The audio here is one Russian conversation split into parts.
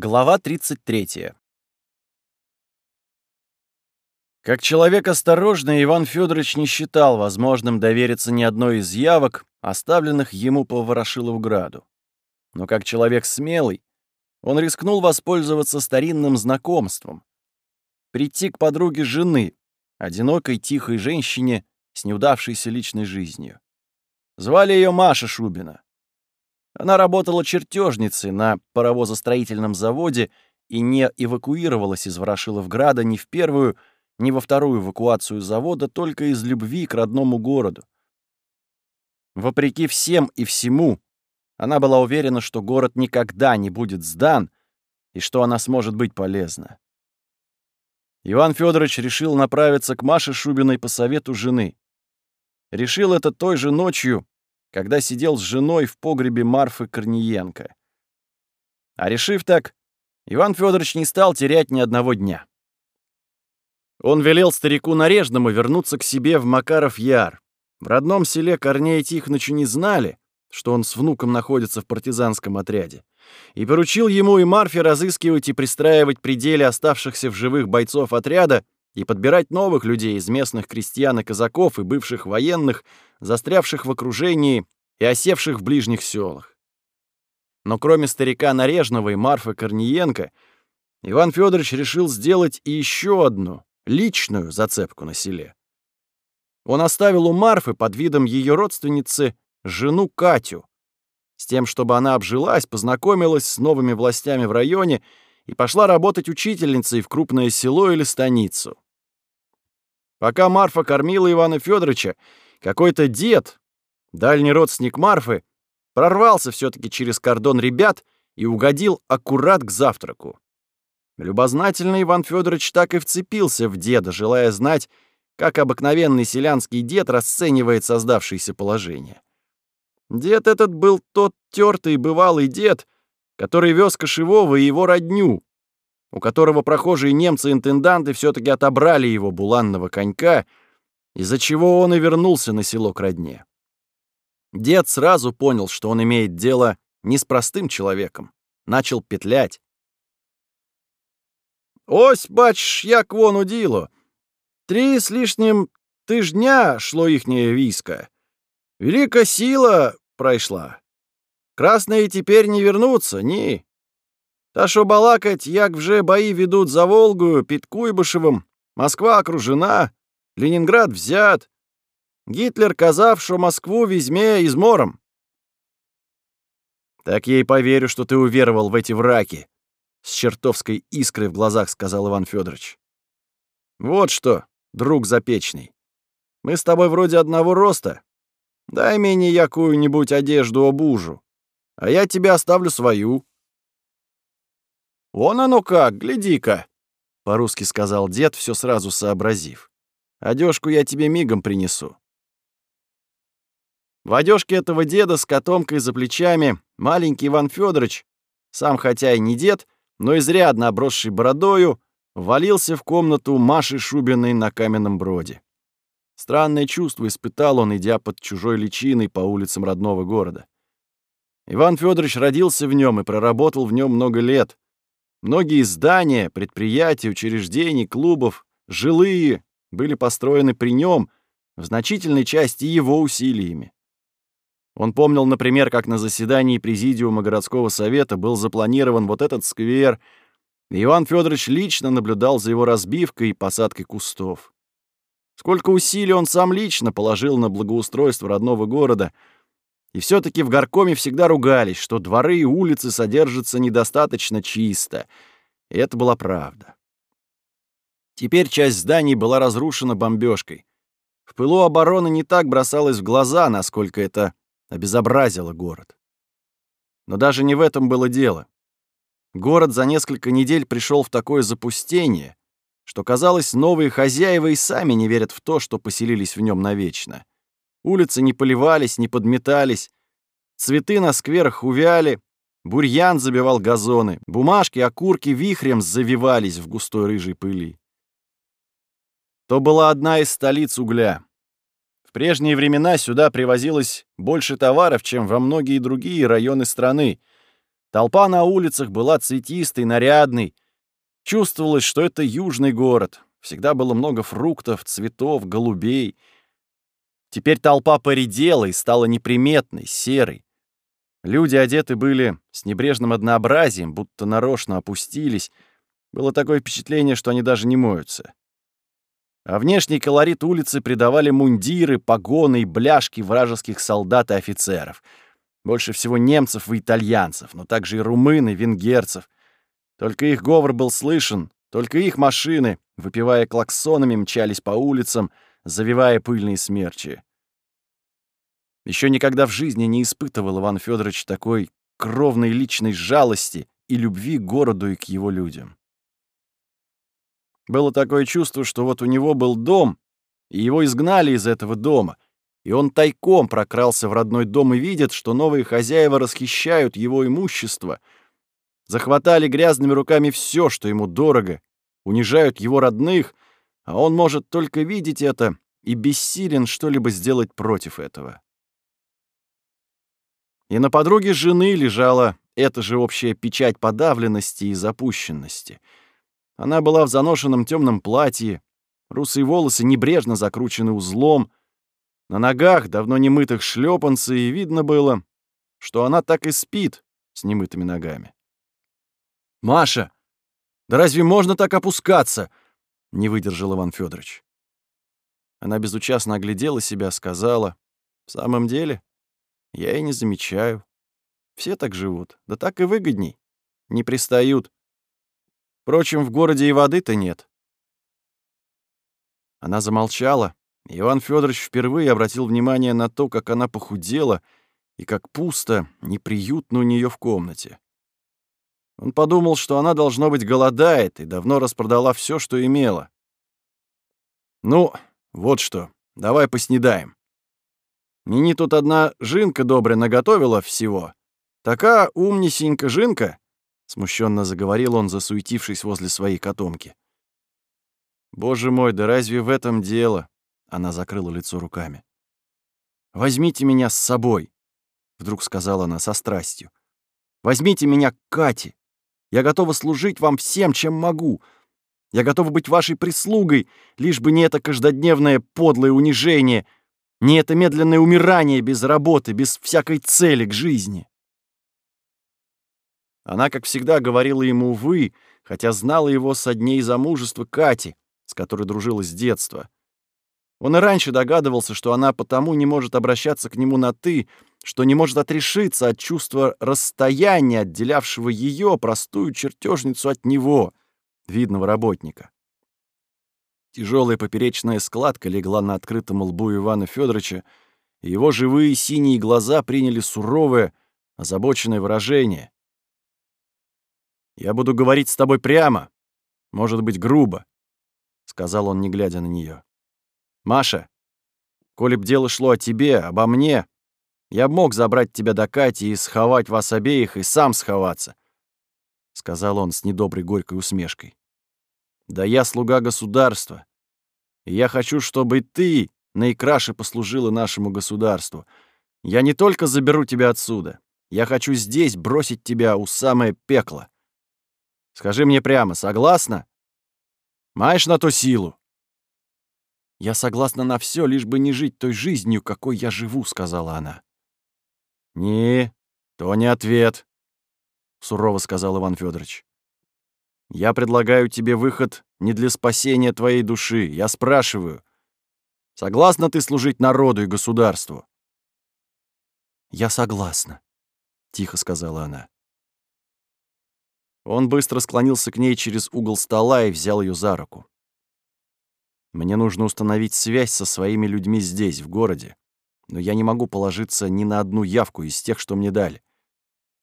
Глава 33. Как человек осторожный, Иван Федорович не считал возможным довериться ни одной из явок, оставленных ему по Ворошиловграду. Но как человек смелый, он рискнул воспользоваться старинным знакомством. Прийти к подруге жены, одинокой тихой женщине с неудавшейся личной жизнью. Звали ее Маша Шубина. Она работала чертежницей на паровозостроительном заводе и не эвакуировалась из Ворошиловграда ни в первую, ни во вторую эвакуацию завода только из любви к родному городу. Вопреки всем и всему, она была уверена, что город никогда не будет сдан и что она сможет быть полезна. Иван Федорович решил направиться к Маше Шубиной по совету жены. Решил это той же ночью, когда сидел с женой в погребе Марфы Корниенко. А решив так, Иван Федорович не стал терять ни одного дня. Он велел старику Нарежному вернуться к себе в Макаров Яр. В родном селе Корнея Тихоновича не знали, что он с внуком находится в партизанском отряде, и поручил ему и Марфе разыскивать и пристраивать пределе оставшихся в живых бойцов отряда и подбирать новых людей из местных крестьян и казаков и бывших военных, застрявших в окружении и осевших в ближних селах. Но кроме старика Нарежного и Марфы Корниенко, Иван Федорович решил сделать и еще одну, личную зацепку на селе. Он оставил у Марфы под видом ее родственницы жену Катю, с тем, чтобы она обжилась, познакомилась с новыми властями в районе и пошла работать учительницей в крупное село или станицу. Пока Марфа кормила Ивана Федоровича, какой-то дед, дальний родственник Марфы, прорвался все-таки через кордон ребят и угодил аккурат к завтраку. Любознательный Иван Федорович так и вцепился в деда, желая знать, как обыкновенный селянский дед расценивает создавшееся положение. Дед этот был тот тертый бывалый дед, который вез кошевого и его родню, у которого прохожие немцы-интенданты все-таки отобрали его буланного конька, из-за чего он и вернулся на село к родне. Дед сразу понял, что он имеет дело не с простым человеком, начал петлять. «Ось, бач, як вон удило! Три с лишним тижня шло ихнее військо. Велика сила пройшла. Красные теперь не вернутся, ні. Та що балакать, як вже бої ведут за Волгою під Куйбышевым, Москва окружена, Ленинград взят. Гитлер казав, що Москву візьме измором. Так я и поверю, что ты уверовал в эти враки, с чертовской искрой в глазах сказал Иван Федорович. Вот что, друг запечный. Мы с тобой вроде одного роста. Дай мне якую-нибудь одежду обужу, а я тебе оставлю свою. «Вон оно как, гляди-ка!» — по-русски сказал дед, все сразу сообразив. «Одежку я тебе мигом принесу». В одежке этого деда с котомкой за плечами маленький Иван Федорович, сам хотя и не дед, но изрядно обросший бородою, валился в комнату Маши Шубиной на каменном броде. Странное чувство испытал он, идя под чужой личиной по улицам родного города. Иван Федорович родился в нем и проработал в нем много лет, Многие здания, предприятия, учреждений, клубов, жилые были построены при нем, в значительной части его усилиями. Он помнил, например, как на заседании Президиума городского совета был запланирован вот этот сквер, и Иван Федорович лично наблюдал за его разбивкой и посадкой кустов. Сколько усилий он сам лично положил на благоустройство родного города — и все-таки в горкоме всегда ругались, что дворы и улицы содержатся недостаточно чисто. И это была правда. Теперь часть зданий была разрушена бомбежкой. В пылу обороны не так бросалось в глаза, насколько это обезобразило город. Но даже не в этом было дело. Город за несколько недель пришел в такое запустение, что, казалось, новые хозяева и сами не верят в то, что поселились в нем навечно. Улицы не поливались, не подметались. Цветы на скверах увяли, бурьян забивал газоны, бумажки, окурки вихрем завивались в густой рыжей пыли. То была одна из столиц угля. В прежние времена сюда привозилось больше товаров, чем во многие другие районы страны. Толпа на улицах была цветистой, нарядной. Чувствовалось, что это южный город. Всегда было много фруктов, цветов, голубей. Теперь толпа поредела и стала неприметной, серой. Люди одеты были с небрежным однообразием, будто нарочно опустились. Было такое впечатление, что они даже не моются. А внешний колорит улицы придавали мундиры, погоны и бляшки вражеских солдат и офицеров. Больше всего немцев и итальянцев, но также и румын и венгерцев. Только их говор был слышен, только их машины, выпивая клаксонами, мчались по улицам, завивая пыльные смерчи. Еще никогда в жизни не испытывал Иван Федорович такой кровной личной жалости и любви к городу и к его людям. Было такое чувство, что вот у него был дом, и его изгнали из этого дома, и он тайком прокрался в родной дом и видит, что новые хозяева расхищают его имущество, захватали грязными руками все, что ему дорого, унижают его родных, а он может только видеть это и бессилен что-либо сделать против этого. И на подруге жены лежала эта же общая печать подавленности и запущенности. Она была в заношенном темном платье, русые волосы небрежно закручены узлом, на ногах давно немытых шлепанцы, и видно было, что она так и спит с немытыми ногами. «Маша, да разве можно так опускаться?» — не выдержал Иван Федорович. Она безучастно оглядела себя, сказала, «В самом деле, я и не замечаю. Все так живут. Да так и выгодней. Не пристают. Впрочем, в городе и воды-то нет. Она замолчала. Иван Федорович впервые обратил внимание на то, как она похудела и как пусто, неприютно у нее в комнате. Он подумал, что она, должно быть, голодает и давно распродала все, что имела. «Ну, вот что, давай поснедаем. Мне тут одна жинка добрая наготовила всего. Такая умнисенька жинка, смущенно заговорил он, засуетившись возле своей котомки. Боже мой, да разве в этом дело? Она закрыла лицо руками. Возьмите меня с собой, вдруг сказала она со страстью. Возьмите меня к Кате. Я готова служить вам всем, чем могу. Я готова быть вашей прислугой, лишь бы не это каждодневное подлое унижение — не это медленное умирание без работы, без всякой цели к жизни. Она, как всегда, говорила ему «вы», хотя знала его со дней замужества Кати, с которой дружила с детства. Он и раньше догадывался, что она потому не может обращаться к нему на «ты», что не может отрешиться от чувства расстояния, отделявшего ее, простую чертежницу, от него, видного работника. Тяжелая поперечная складка легла на открытом лбу Ивана Федоровича, и его живые синие глаза приняли суровое, озабоченное выражение. «Я буду говорить с тобой прямо, может быть, грубо», — сказал он, не глядя на нее. «Маша, коли б дело шло о тебе, обо мне, я мог забрать тебя до Кати и сховать вас обеих, и сам сховаться», — сказал он с недоброй горькой усмешкой. Да я слуга государства. И я хочу, чтобы ты наикраше послужила нашему государству. Я не только заберу тебя отсюда. Я хочу здесь бросить тебя у самое пекло. Скажи мне прямо, согласна? Маешь на то силу? Я согласна на все, лишь бы не жить той жизнью, какой я живу, сказала она. Не, то не ответ, сурово сказал Иван Федорович. Я предлагаю тебе выход не для спасения твоей души. Я спрашиваю, согласна ты служить народу и государству? Я согласна, тихо сказала она. Он быстро склонился к ней через угол стола и взял ее за руку. Мне нужно установить связь со своими людьми здесь, в городе, но я не могу положиться ни на одну явку из тех, что мне дали.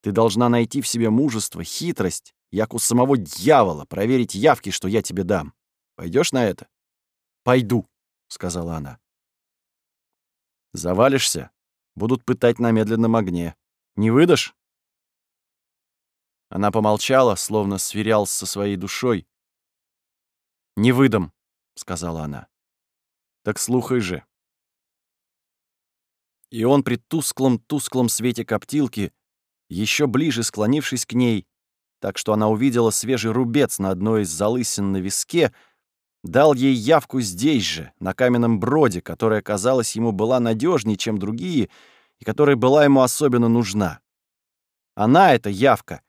Ты должна найти в себе мужество, хитрость як у самого дьявола, проверить явки, что я тебе дам. Пойдешь на это? Пойду, сказала она. Завалишься, будут пытать на медленном огне. Не выдашь? Она помолчала, словно сверялась со своей душой. «Не выдам», — сказала она. «Так слухай же». И он при тусклом-тусклом свете коптилки еще ближе склонившись к ней, так что она увидела свежий рубец на одной из залысин на виске, дал ей явку здесь же, на каменном броде, которая, казалось, ему была надежнее, чем другие, и которая была ему особенно нужна. Она, эта явка,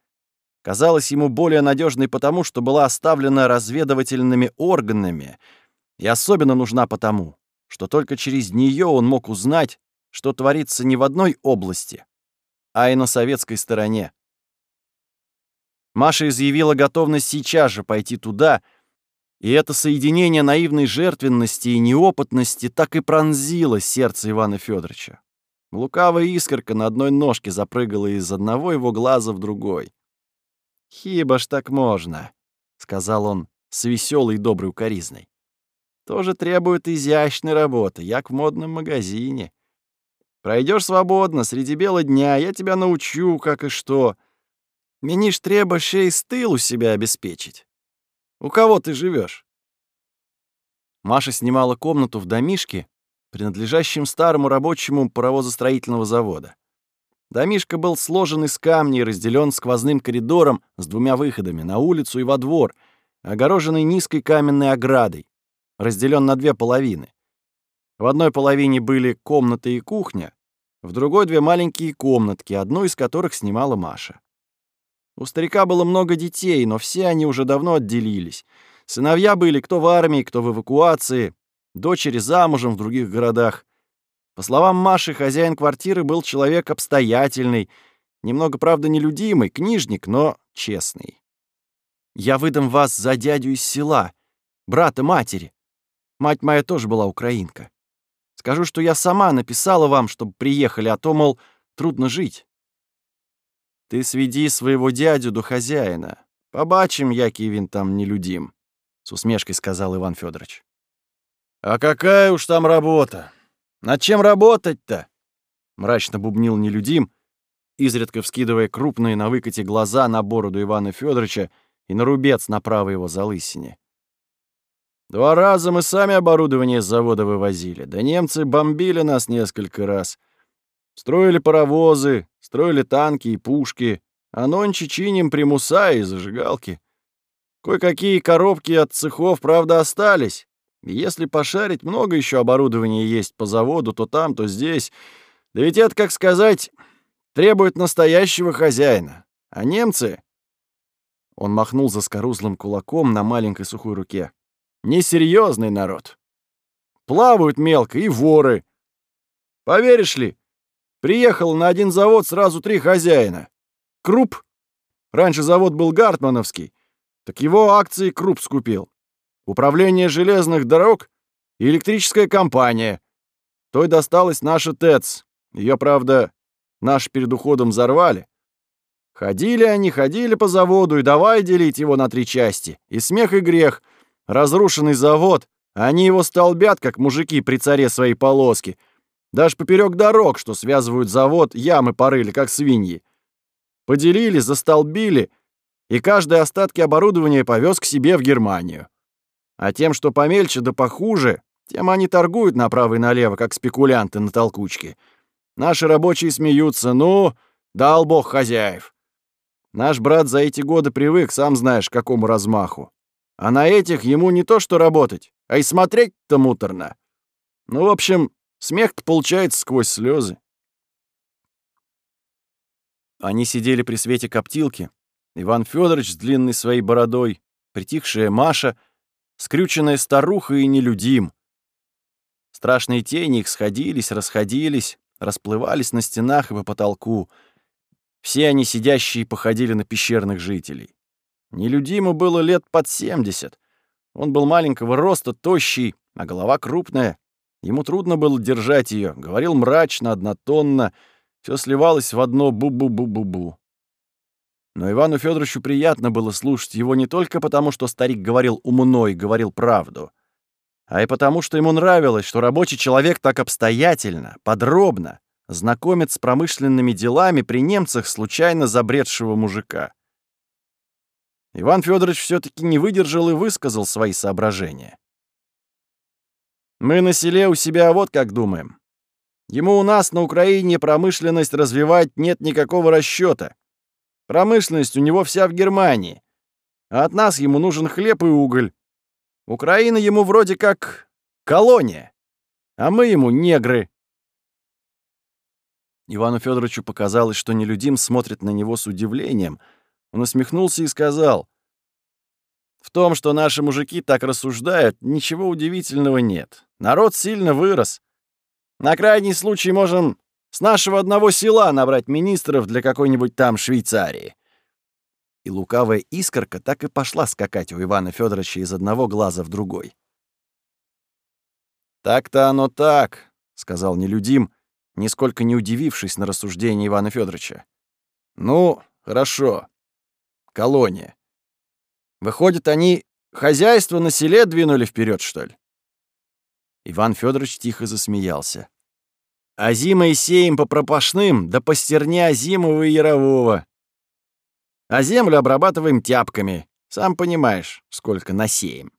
казалась ему более надежной потому, что была оставлена разведывательными органами, и особенно нужна потому, что только через нее он мог узнать, что творится не в одной области, а и на советской стороне. Маша изъявила готовность сейчас же пойти туда, и это соединение наивной жертвенности и неопытности так и пронзило сердце Ивана Федоровича. Лукавая искорка на одной ножке запрыгала из одного его глаза в другой. «Хиба ж так можно», — сказал он с веселой и доброй укоризной. «Тоже требует изящной работы, як в модном магазине. Пройдешь свободно, среди бела дня, я тебя научу, как и что. Мені ж треба ще й стыл у себя обеспечить. У кого ты живешь? Маша снимала комнату в домишке, принадлежащем старому рабочему паровозостроительного завода. Домишка был сложен из камней и разделен сквозным коридором с двумя выходами на улицу и во двор, огороженный низкой каменной оградой, разделен на две половины. В одной половине были комната и кухня, в другой две маленькие комнатки, одну из которых снимала Маша. У старика было много детей, но все они уже давно отделились. Сыновья были кто в армии, кто в эвакуации, дочери замужем в других городах. По словам Маши, хозяин квартиры был человек обстоятельный, немного, правда, нелюдимый, книжник, но честный. «Я выдам вас за дядю из села, брата матери. Мать моя тоже была украинка. Скажу, что я сама написала вам, чтобы приехали, а то, мол, трудно жить. Ты сведи своего дядю до хозяина. Побачим, який він там нелюдим, — с усмешкой сказал Иван Федорович. А какая уж там работа? Над чем работать-то? Мрачно бубнил нелюдим, изредка вскидывая крупные на выкате глаза на бороду Ивана Федоровича и на рубец на правой его залысине. Два раза мы сами оборудование с завода вывозили, да немцы бомбили нас несколько раз. Строили паровозы, строили танки и пушки, а нонче чиним примуса и зажигалки. Кое-какие коробки от цехов, правда, остались. Если пошарить, много еще оборудования есть по заводу, то там, то здесь. Да ведь это, как сказать, требует настоящего хозяина. А немцы... Он махнул за скорузлым кулаком на маленькой сухой руке. Несерьезный народ. Плавают мелко и воры. Поверишь ли, приехал на один завод сразу три хозяина. Круп. Раньше завод был Гартмановский, так его акции Круп скупил. Управление железных дорог и электрическая компания. Той досталась наша ТЭЦ. Ее, правда, наш перед уходом взорвали. Ходили они, ходили по заводу, и давай делить его на три части. И смех, и грех — Разрушенный завод, они его столбят, как мужики при царе своей полоски. Даже поперек дорог, что связывают завод, ямы порыли, как свиньи. Поделили, застолбили, и каждый остатки оборудования повез к себе в Германию. А тем, что помельче да похуже, тем они торгуют направо и налево, как спекулянты на толкучке. Наши рабочие смеются, ну, дал бог хозяев. Наш брат за эти годы привык, сам знаешь, к какому размаху. А на этих ему не то что работать, а и смотреть-то муторно. Ну, в общем, смех-то получается сквозь слезы. Они сидели при свете коптилки. Иван Федорович с длинной своей бородой, притихшая Маша, скрюченная старуха и нелюдим. Страшные тени их сходились, расходились, расплывались на стенах и по потолку. Все они, сидящие, походили на пещерных жителей. Нелюдиму было лет под семьдесят. Он был маленького роста, тощий, а голова крупная. Ему трудно было держать ее. Говорил мрачно, однотонно. Все сливалось в одно бу-бу-бу-бу-бу. Но Ивану Федоровичу приятно было слушать его не только потому, что старик говорил умно и говорил правду, а и потому, что ему нравилось, что рабочий человек так обстоятельно, подробно знакомит с промышленными делами при немцах случайно забредшего мужика. Иван Федорович все-таки не выдержал и высказал свои соображения. «Мы на селе у себя вот как думаем. Ему у нас на Украине промышленность развивать нет никакого расчета. Промышленность у него вся в Германии. А от нас ему нужен хлеб и уголь. Украина ему вроде как колония, а мы ему негры. Ивану Федоровичу показалось, что нелюдим смотрит на него с удивлением. Он усмехнулся и сказал, «В том, что наши мужики так рассуждают, ничего удивительного нет. Народ сильно вырос. На крайний случай можем с нашего одного села набрать министров для какой-нибудь там Швейцарии». И лукавая искорка так и пошла скакать у Ивана Федоровича из одного глаза в другой. «Так-то оно так», — сказал нелюдим, нисколько не удивившись на рассуждение Ивана Федоровича. «Ну, хорошо. Колония. Выходит, они хозяйство на селе двинули вперед, что ли?» Иван Федорович тихо засмеялся. «А зимой сеем по пропашным, да по стерне Азимова и Ярового. А землю обрабатываем тяпками. Сам понимаешь, сколько насеем».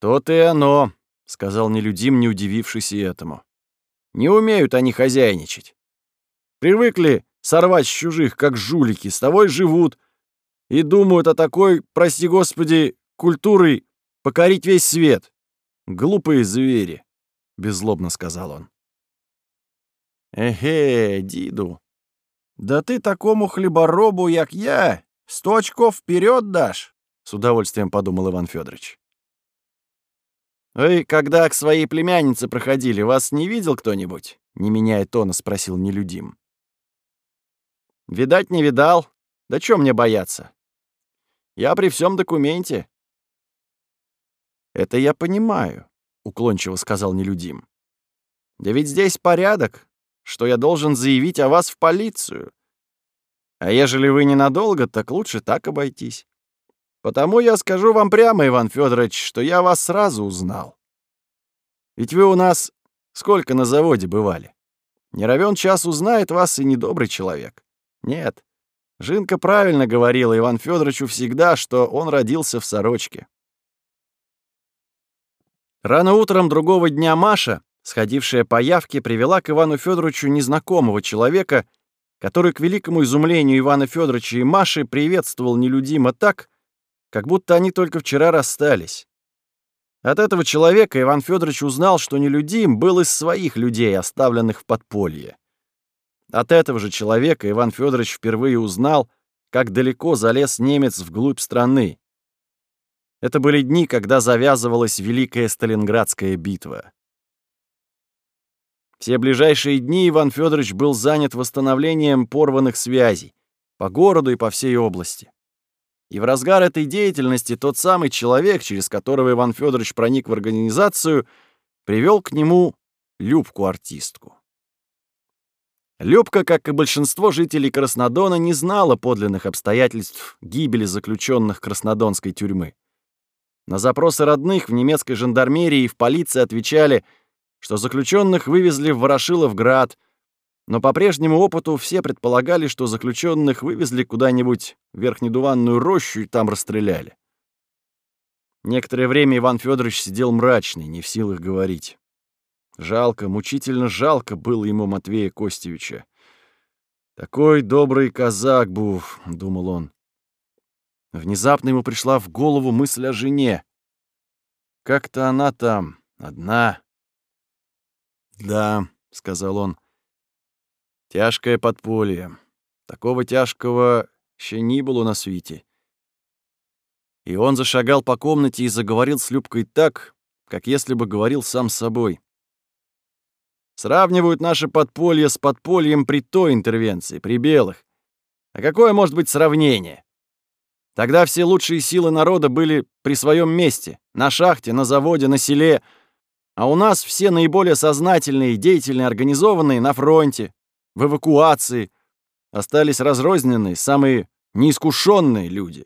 «То-то и оно», — сказал нелюдим, не удивившись и этому. Не умеют они хозяйничать. Привыкли сорвать с чужих, как жулики, с того и живут. И думают о такой, прости господи, культурой покорить весь свет. Глупые звери, — беззлобно сказал он. Эхе, Диду, да ты такому хлеборобу, як я, сто очков вперед дашь, — с удовольствием подумал Иван Федорович. «Вы, когда к своей племяннице проходили, вас не видел кто-нибудь?» Не меняя тона, спросил нелюдим. «Видать, не видал. Да чё мне бояться? Я при всем документе». «Это я понимаю», — уклончиво сказал нелюдим. «Да ведь здесь порядок, что я должен заявить о вас в полицию. А ежели вы ненадолго, так лучше так обойтись. Потому я скажу вам прямо, Иван Федорович, что я вас сразу узнал. Ведь вы у нас сколько на заводе бывали? Не равен час узнает вас и недобрый человек. Нет, Жинка правильно говорила Иван Федоровичу всегда, что он родился в сорочке. Рано утром другого дня Маша, сходившая по явке, привела к Ивану Федоровичу незнакомого человека, который, к великому изумлению Ивана Федоровича и Маши, приветствовал нелюдимо так, как будто они только вчера расстались. От этого человека Иван Федорович узнал, что нелюдим был из своих людей, оставленных в подполье. От этого же человека Иван Федорович впервые узнал, как далеко залез немец вглубь страны. Это были дни, когда завязывалась Великая Сталинградская битва. Все ближайшие дни Иван Федорович был занят восстановлением порванных связей по городу и по всей области. И в разгар этой деятельности тот самый человек, через которого Иван Федорович проник в организацию, привел к нему Любку-артистку. Любка, как и большинство жителей Краснодона, не знала подлинных обстоятельств гибели заключенных Краснодонской тюрьмы. На запросы родных в немецкой жандармерии и в полиции отвечали, что заключенных вывезли в Ворошиловград, но по прежнему опыту все предполагали, что заключенных вывезли куда-нибудь в Верхнедуванную рощу и там расстреляли. Некоторое время Иван Федорович сидел мрачный, не в силах говорить. Жалко, мучительно жалко было ему Матвея Костевича. «Такой добрый казак был», — думал он. Внезапно ему пришла в голову мысль о жене. Как-то она там, одна. «Да», — сказал он, — Тяжкое подполье. Такого тяжкого еще не было на свете. И он зашагал по комнате и заговорил с Любкой так, как если бы говорил сам с собой. Сравнивают наше подполье с подпольем при той интервенции, при белых. А какое может быть сравнение? Тогда все лучшие силы народа были при своем месте, на шахте, на заводе, на селе, а у нас все наиболее сознательные, деятельные, организованные на фронте, в эвакуации. Остались разрозненные, самые неискушенные люди.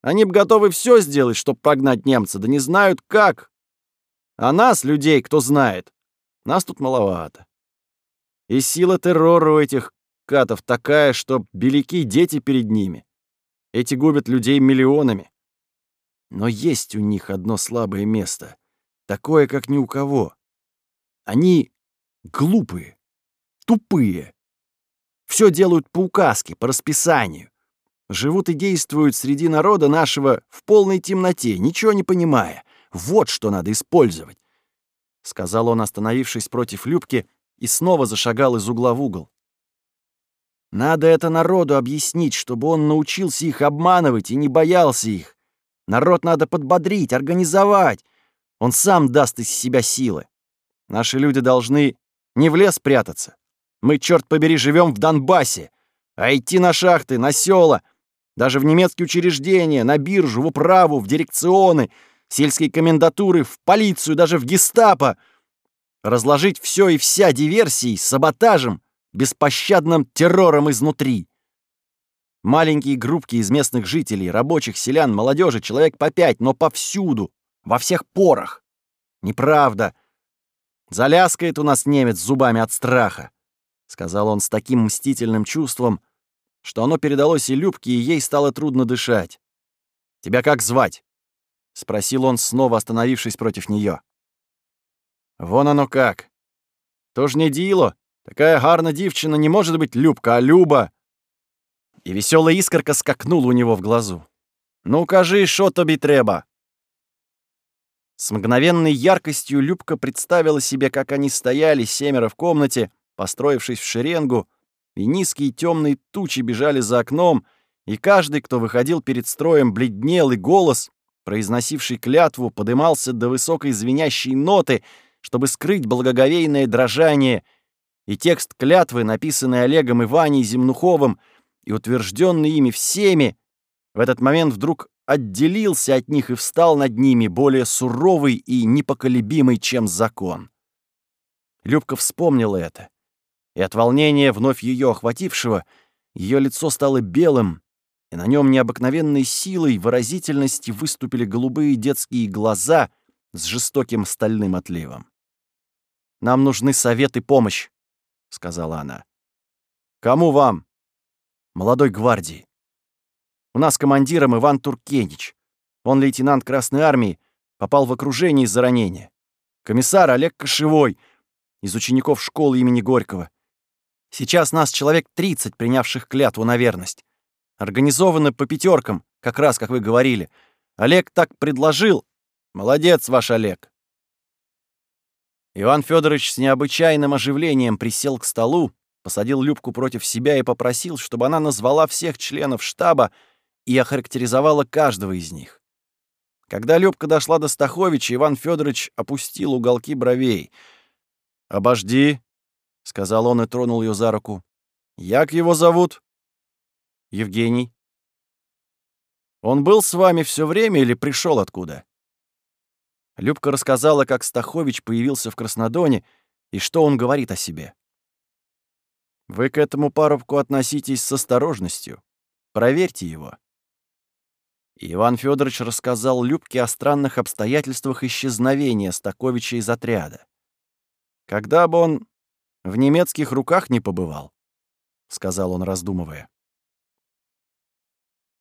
Они бы готовы все сделать, чтобы погнать немца, да не знают как. А нас, людей, кто знает, нас тут маловато. И сила террора у этих катов такая, что беляки дети перед ними. Эти губят людей миллионами. Но есть у них одно слабое место, такое, как ни у кого. Они глупые, тупые. Все делают по указке, по расписанию. Живут и действуют среди народа нашего в полной темноте, ничего не понимая. Вот что надо использовать. Сказал он, остановившись против Любки, и снова зашагал из угла в угол. Надо это народу объяснить, чтобы он научился их обманывать и не боялся их. Народ надо подбодрить, организовать. Он сам даст из себя силы. Наши люди должны не в лес прятаться. Мы, черт побери, живем в Донбассе. А идти на шахты, на села, даже в немецкие учреждения, на биржу, в управу, в дирекционы, сельские комендатуры, в полицию, даже в гестапо. Разложить все и вся диверсией, саботажем, беспощадным террором изнутри. Маленькие группки из местных жителей, рабочих, селян, молодежи, человек по пять, но повсюду, во всех порах. Неправда. Заляскает у нас немец зубами от страха, сказал он с таким мстительным чувством, что оно передалось и Любке, и ей стало трудно дышать. «Тебя как звать?» — спросил он, снова остановившись против нее. «Вон оно как. Тоже не діло. Такая гарна дівчина не может быть Любка, а Люба». И веселая искорка скакнула у него в глазу. «Ну, кажи, что тобі треба?» С мгновенной яркостью Любка представила себе, как они стояли семеро в комнате, построившись в шеренгу, и низкие темные тучи бежали за окном, и каждый, кто выходил перед строем, бледнел, и голос, произносивший клятву, подымался до высокой звенящей ноты, чтобы скрыть благоговейное дрожание, и текст клятвы, написанный Олегом и Ваней Земнуховым и утвержденный ими всеми, в этот момент вдруг отделился от них и встал над ними более суровый и непоколебимый, чем закон. Любка вспомнила это и от волнения, вновь ее охватившего, ее лицо стало белым, и на нем необыкновенной силой выразительности выступили голубые детские глаза с жестоким стальным отливом. «Нам нужны совет и помощь», — сказала она. «Кому вам?» «Молодой гвардии. У нас командиром Иван Туркенич. Он лейтенант Красной Армии, попал в окружение из-за ранения. Комиссар Олег Кошевой из учеников школы имени Горького. Сейчас нас человек 30, принявших клятву на верность. Организованы по пятеркам, как раз как вы говорили. Олег так предложил. Молодец ваш Олег. Иван Федорович с необычайным оживлением присел к столу, посадил Любку против себя и попросил, чтобы она назвала всех членов штаба и охарактеризовала каждого из них. Когда Любка дошла до Стаховича, Иван Федорович опустил уголки бровей. «Обожди», — сказал он и тронул ее за руку. «Як его зовут?» «Евгений». «Он был с вами все время или пришел откуда?» Любка рассказала, как Стахович появился в Краснодоне и что он говорит о себе. «Вы к этому парубку относитесь с осторожностью. Проверьте его». Иван Федорович рассказал Любке о странных обстоятельствах исчезновения Стаковича из отряда. Когда бы он в немецких руках не побывал», — сказал он, раздумывая.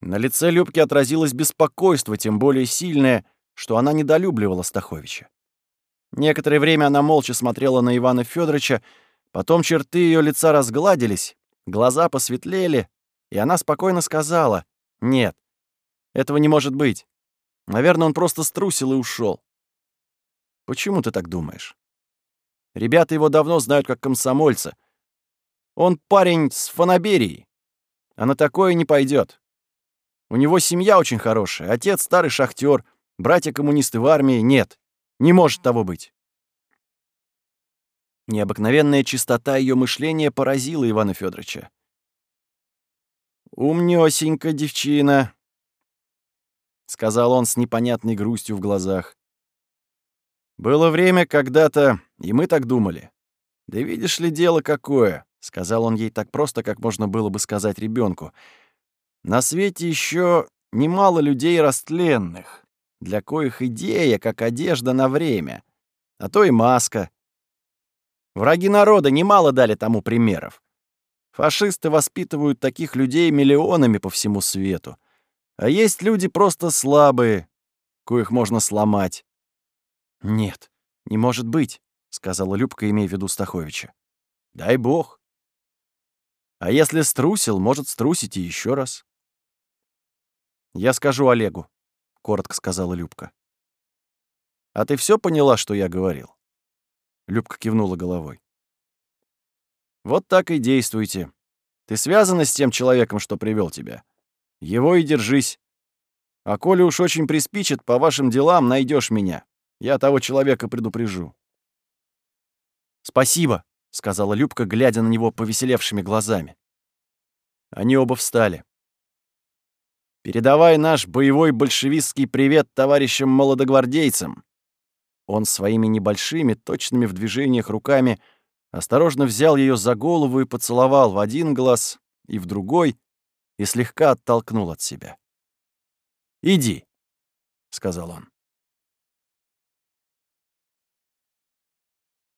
На лице Любки отразилось беспокойство, тем более сильное, что она недолюбливала Стаховича. Некоторое время она молча смотрела на Ивана Федоровича, потом черты ее лица разгладились, глаза посветлели, и она спокойно сказала «Нет, этого не может быть. Наверное, он просто струсил и ушел. Почему ты так думаешь?» Ребята его давно знают как комсомольца. Он парень с фанаберии, а на такое не пойдет. У него семья очень хорошая, отец старый шахтер, братья-коммунисты в армии нет. Не может того быть. Необыкновенная чистота ее мышления поразила Ивана Федоровича. «Умнёсенька девчина», — сказал он с непонятной грустью в глазах. «Было время когда-то, и мы так думали. Да видишь ли, дело какое, сказал он ей так просто, как можно было бы сказать ребенку. На свете еще немало людей растленных, для коих идея, как одежда на время, а то и маска. Враги народа немало дали тому примеров. Фашисты воспитывают таких людей миллионами по всему свету. А есть люди просто слабые, коих можно сломать. Нет, не может быть. — сказала Любка, имея в виду Стаховича. Дай бог. А если струсил, может струсить и еще раз. Я скажу Олегу, коротко сказала Любка. А ты все поняла, что я говорил? Любка кивнула головой. Вот так и действуйте. Ты связана с тем человеком, что привел тебя. Его и держись. А коли уж очень приспичит, по вашим делам найдешь меня. Я того человека предупрежу. «Спасибо», — сказала Любка, глядя на него повеселевшими глазами. Они оба встали. «Передавай наш боевой большевистский привет товарищам молодогвардейцам». Он своими небольшими, точными в движениях руками осторожно взял ее за голову и поцеловал в один глаз и в другой, и слегка оттолкнул от себя. «Иди», — сказал он.